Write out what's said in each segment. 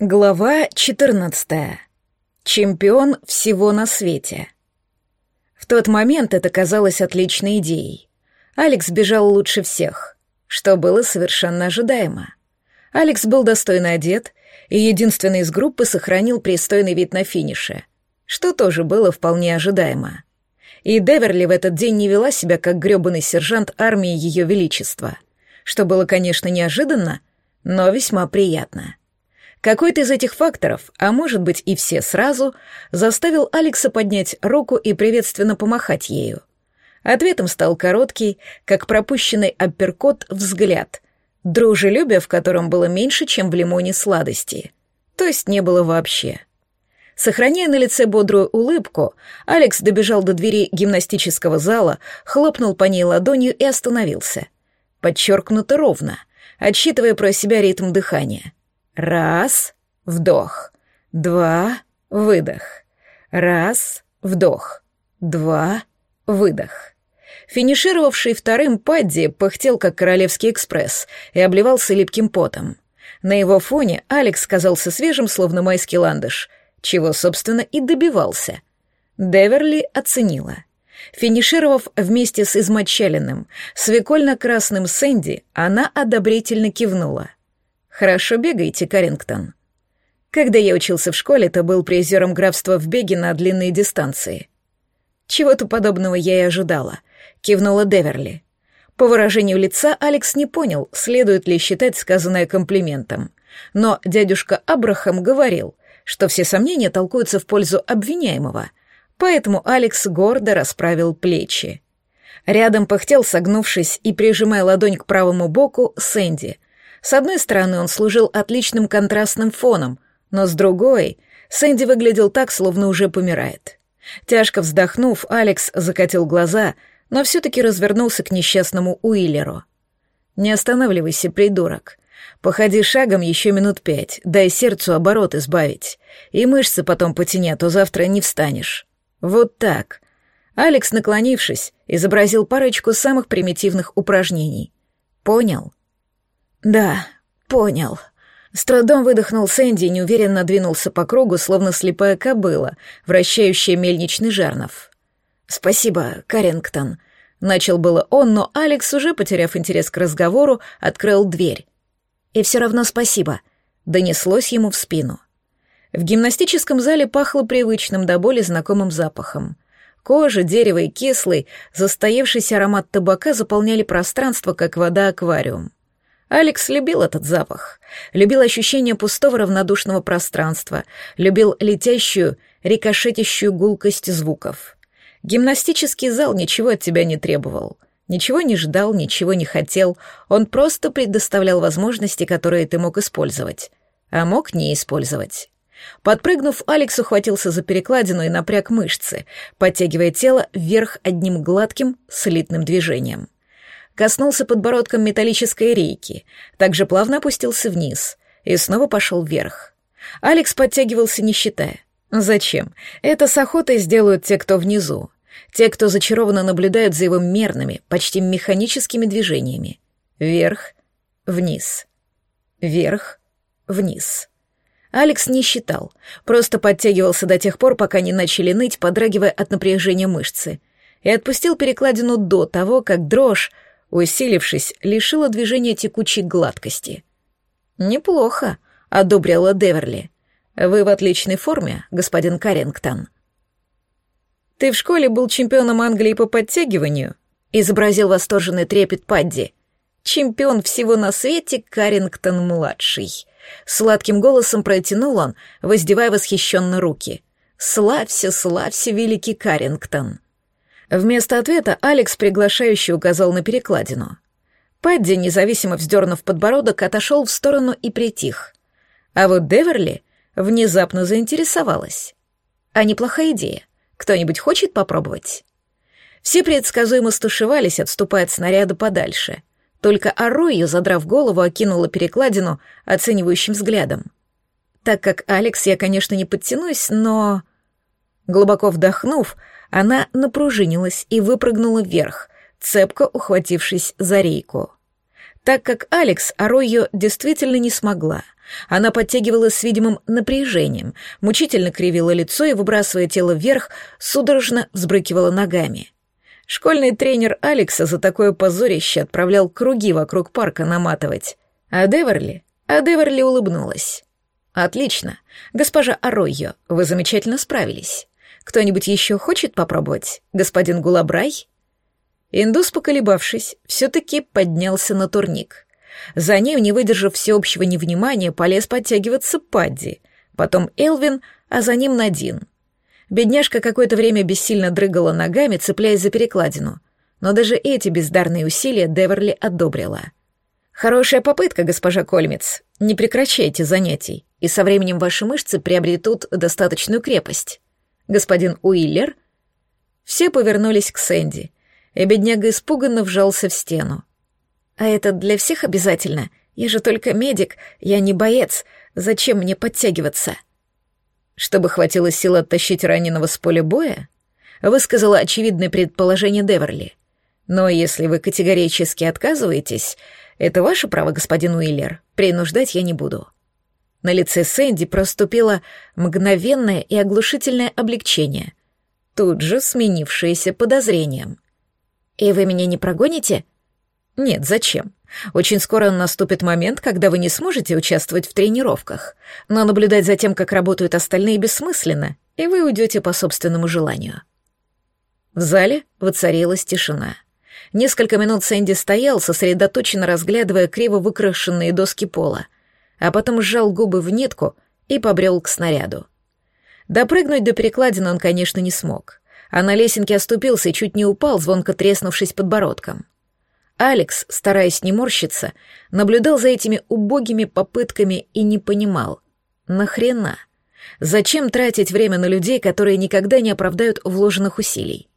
Глава 14. Чемпион всего на свете. В тот момент это казалось отличной идеей. Алекс бежал лучше всех, что было совершенно ожидаемо. Алекс был достойно одет и единственный из группы сохранил пристойный вид на финише, что тоже было вполне ожидаемо. И Деверли в этот день не вела себя как грёбаный сержант армии Ее Величества, что было, конечно, неожиданно, но весьма приятно. Какой-то из этих факторов, а может быть и все сразу, заставил Алекса поднять руку и приветственно помахать ею. Ответом стал короткий, как пропущенный апперкот, взгляд, дружелюбие в котором было меньше, чем в лимоне сладости. То есть не было вообще. Сохраняя на лице бодрую улыбку, Алекс добежал до двери гимнастического зала, хлопнул по ней ладонью и остановился. Подчеркнуто ровно, отсчитывая про себя ритм дыхания — Раз, вдох. Два, выдох. Раз, вдох. Два, выдох. Финишировавший вторым Падди пыхтел, как королевский экспресс, и обливался липким потом. На его фоне Алекс казался свежим, словно майский ландыш, чего, собственно, и добивался. Деверли оценила. Финишировав вместе с измочаленным, свекольно-красным Сэнди, она одобрительно кивнула — Хорошо бегаете, Карингтон. Когда я учился в школе, то был призером графства в беге на длинные дистанции. Чего-то подобного я и ожидала, кивнула Деверли. По выражению лица Алекс не понял, следует ли считать сказанное комплиментом. Но дядюшка Абрахам говорил, что все сомнения толкуются в пользу обвиняемого, поэтому Алекс гордо расправил плечи. Рядом пыхтел, согнувшись и прижимая ладонь к правому боку, Сэнди — с одной стороны, он служил отличным контрастным фоном, но с другой, Сэнди выглядел так, словно уже помирает. Тяжко вздохнув, Алекс закатил глаза, но все-таки развернулся к несчастному Уиллеру. «Не останавливайся, придурок. Походи шагом еще минут пять, дай сердцу оборот избавить. И мышцы потом потяни, а то завтра не встанешь. Вот так». Алекс, наклонившись, изобразил парочку самых примитивных упражнений. «Понял?» «Да, понял». С трудом выдохнул Сэнди и неуверенно двинулся по кругу, словно слепая кобыла, вращающая мельничный жернов. «Спасибо, Карингтон», — начал было он, но Алекс, уже потеряв интерес к разговору, открыл дверь. «И все равно спасибо», — донеслось ему в спину. В гимнастическом зале пахло привычным до боли знакомым запахом. Кожа, дерево и кислый, застоявшийся аромат табака заполняли пространство, как вода-аквариум. Алекс любил этот запах, любил ощущение пустого равнодушного пространства, любил летящую, рикошетящую гулкость звуков. Гимнастический зал ничего от тебя не требовал. Ничего не ждал, ничего не хотел, он просто предоставлял возможности, которые ты мог использовать, а мог не использовать. Подпрыгнув, Алекс ухватился за перекладину и напряг мышцы, подтягивая тело вверх одним гладким, слитным движением коснулся подбородком металлической рейки, также плавно опустился вниз и снова пошел вверх. Алекс подтягивался, не считая. Зачем? Это с охотой сделают те, кто внизу. Те, кто зачарованно наблюдают за его мерными, почти механическими движениями. Вверх, вниз. Вверх, вниз. Алекс не считал, просто подтягивался до тех пор, пока не начали ныть, подрагивая от напряжения мышцы, и отпустил перекладину до того, как дрожь усилившись, лишила движения текучей гладкости. «Неплохо», — одобрила Деверли. «Вы в отличной форме, господин Каррингтон». «Ты в школе был чемпионом Англии по подтягиванию?» — изобразил восторженный трепет Падди. «Чемпион всего на свете Каррингтон-младший». Сладким голосом протянул он, воздевая восхищенно руки. «Славься, славься, великий Каррингтон!» Вместо ответа Алекс приглашающе указал на перекладину. Падди, независимо вздернув подбородок, отошел в сторону и притих. А вот Деверли внезапно заинтересовалась. А неплохая идея. Кто-нибудь хочет попробовать? Все предсказуемо стушевались, отступая от снаряда подальше. Только Арройю, задрав голову, окинула перекладину оценивающим взглядом. Так как Алекс я, конечно, не подтянусь, но... Глубоко вдохнув, она напружинилась и выпрыгнула вверх, цепко ухватившись за рейку. Так как Алекс Аройо действительно не смогла, Она подтягивалась с видимым напряжением, мучительно кривила лицо и, выбрасывая тело вверх, судорожно взбрыкивала ногами. Школьный тренер Алекса за такое позорище отправлял круги вокруг парка наматывать. А Деверли? А Деверли улыбнулась. «Отлично. Госпожа Аройо, вы замечательно справились. Кто-нибудь еще хочет попробовать? Господин Гулабрай?» Индус, поколебавшись, все-таки поднялся на турник. За ним, не выдержав всеобщего невнимания, полез подтягиваться Падди, потом Элвин, а за ним Надин. Бедняжка какое-то время бессильно дрыгала ногами, цепляясь за перекладину, но даже эти бездарные усилия Деверли одобрила. «Хорошая попытка, госпожа Кольмец. Не прекращайте занятий, и со временем ваши мышцы приобретут достаточную крепость. Господин Уиллер...» Все повернулись к Сэнди, и бедняга испуганно вжался в стену. А это для всех обязательно? Я же только медик, я не боец. Зачем мне подтягиваться? Чтобы хватило сил оттащить раненого с поля боя? Высказала очевидное предположение Деверли. Но если вы категорически отказываетесь, это ваше право, господин Уиллер. Принуждать я не буду. На лице Сэнди проступило мгновенное и оглушительное облегчение, тут же сменившееся подозрением. «И вы меня не прогоните?» Нет, зачем? Очень скоро наступит момент, когда вы не сможете участвовать в тренировках, но наблюдать за тем, как работают остальные, бессмысленно, и вы уйдете по собственному желанию. В зале воцарилась тишина. Несколько минут Сэнди стоял, сосредоточенно разглядывая криво выкрашенные доски пола, а потом сжал губы в нитку и побрел к снаряду. Допрыгнуть до перекладины он, конечно, не смог, а на лесенке оступился и чуть не упал, звонко треснувшись подбородком — Алекс, стараясь не морщиться, наблюдал за этими убогими попытками и не понимал. Нахрена? Зачем тратить время на людей, которые никогда не оправдают вложенных усилий?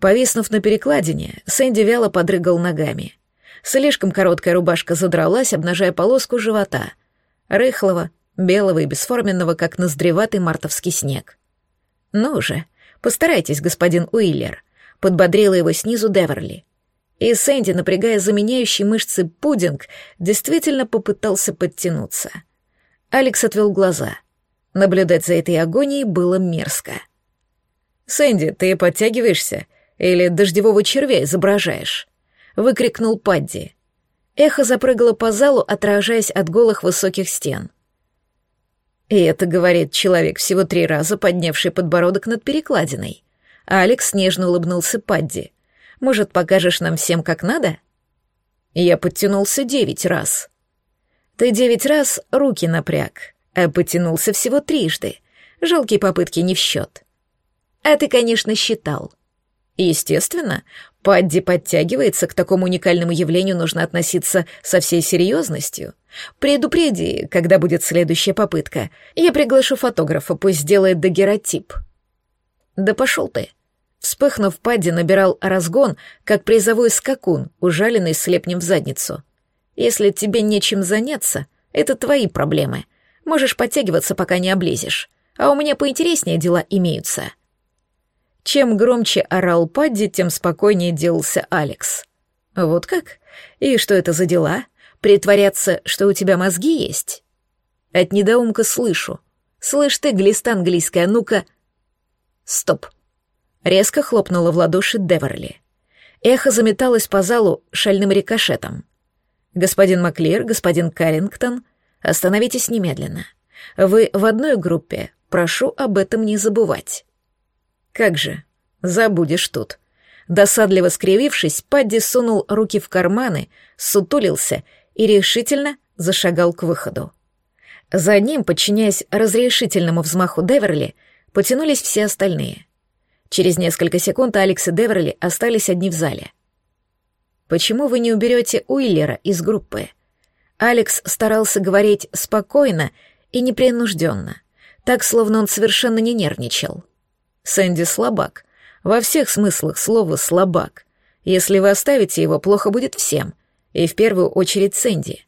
Повиснув на перекладине, Сэнди вяло подрыгал ногами. Слишком короткая рубашка задралась, обнажая полоску живота. Рыхлого, белого и бесформенного, как ноздреватый мартовский снег. «Ну же, постарайтесь, господин Уиллер», — подбодрила его снизу Деверли. И Сэнди, напрягая заменяющие мышцы пудинг, действительно попытался подтянуться. Алекс отвел глаза. Наблюдать за этой агонией было мерзко. «Сэнди, ты подтягиваешься? Или дождевого червя изображаешь?» — выкрикнул Падди. Эхо запрыгало по залу, отражаясь от голых высоких стен. И это говорит человек, всего три раза поднявший подбородок над перекладиной. Алекс нежно улыбнулся Падди. Может, покажешь нам всем, как надо?» Я подтянулся девять раз. Ты девять раз руки напряг, а подтянулся всего трижды. Жалкие попытки не в счет. А ты, конечно, считал. Естественно, Падди подтягивается, к такому уникальному явлению нужно относиться со всей серьезностью. Предупреди, когда будет следующая попытка. Я приглашу фотографа, пусть сделает дагеротип. Да пошел ты. Вспыхнув, Падди набирал разгон, как призовой скакун, ужаленный слепнем в задницу. «Если тебе нечем заняться, это твои проблемы. Можешь подтягиваться, пока не облезешь. А у меня поинтереснее дела имеются». Чем громче орал Падди, тем спокойнее делался Алекс. «Вот как? И что это за дела? Притворяться, что у тебя мозги есть?» От недоумка слышу. «Слышь ты, глиста английская, ну-ка...» «Стоп!» Резко хлопнула в ладоши Деверли. Эхо заметалось по залу шальным рикошетом. «Господин Маклир, господин Каррингтон, остановитесь немедленно. Вы в одной группе, прошу об этом не забывать». «Как же, забудешь тут». Досадливо скривившись, Падди сунул руки в карманы, сутулился и решительно зашагал к выходу. За ним, подчиняясь разрешительному взмаху Деверли, потянулись все остальные — Через несколько секунд Алекс и Деверли остались одни в зале. «Почему вы не уберете Уиллера из группы?» Алекс старался говорить спокойно и непринужденно, так, словно он совершенно не нервничал. «Сэнди слабак. Во всех смыслах слова «слабак». Если вы оставите его, плохо будет всем, и в первую очередь Сэнди».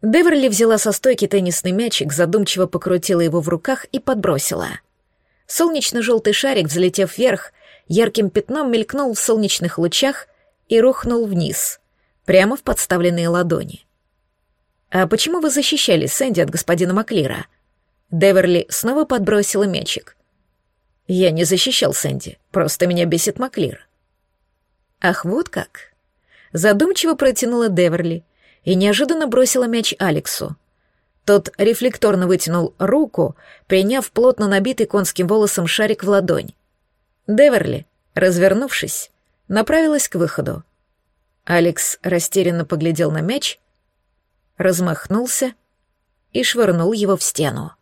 Деверли взяла со стойки теннисный мячик, задумчиво покрутила его в руках и подбросила — Солнечно-желтый шарик, взлетев вверх, ярким пятном мелькнул в солнечных лучах и рухнул вниз, прямо в подставленные ладони. «А почему вы защищали Сэнди от господина Маклира?» Деверли снова подбросила мячик. «Я не защищал Сэнди, просто меня бесит Маклир». «Ах, вот как!» Задумчиво протянула Деверли и неожиданно бросила мяч Алексу. Тот рефлекторно вытянул руку, приняв плотно набитый конским волосом шарик в ладонь. Деверли, развернувшись, направилась к выходу. Алекс растерянно поглядел на мяч, размахнулся и швырнул его в стену.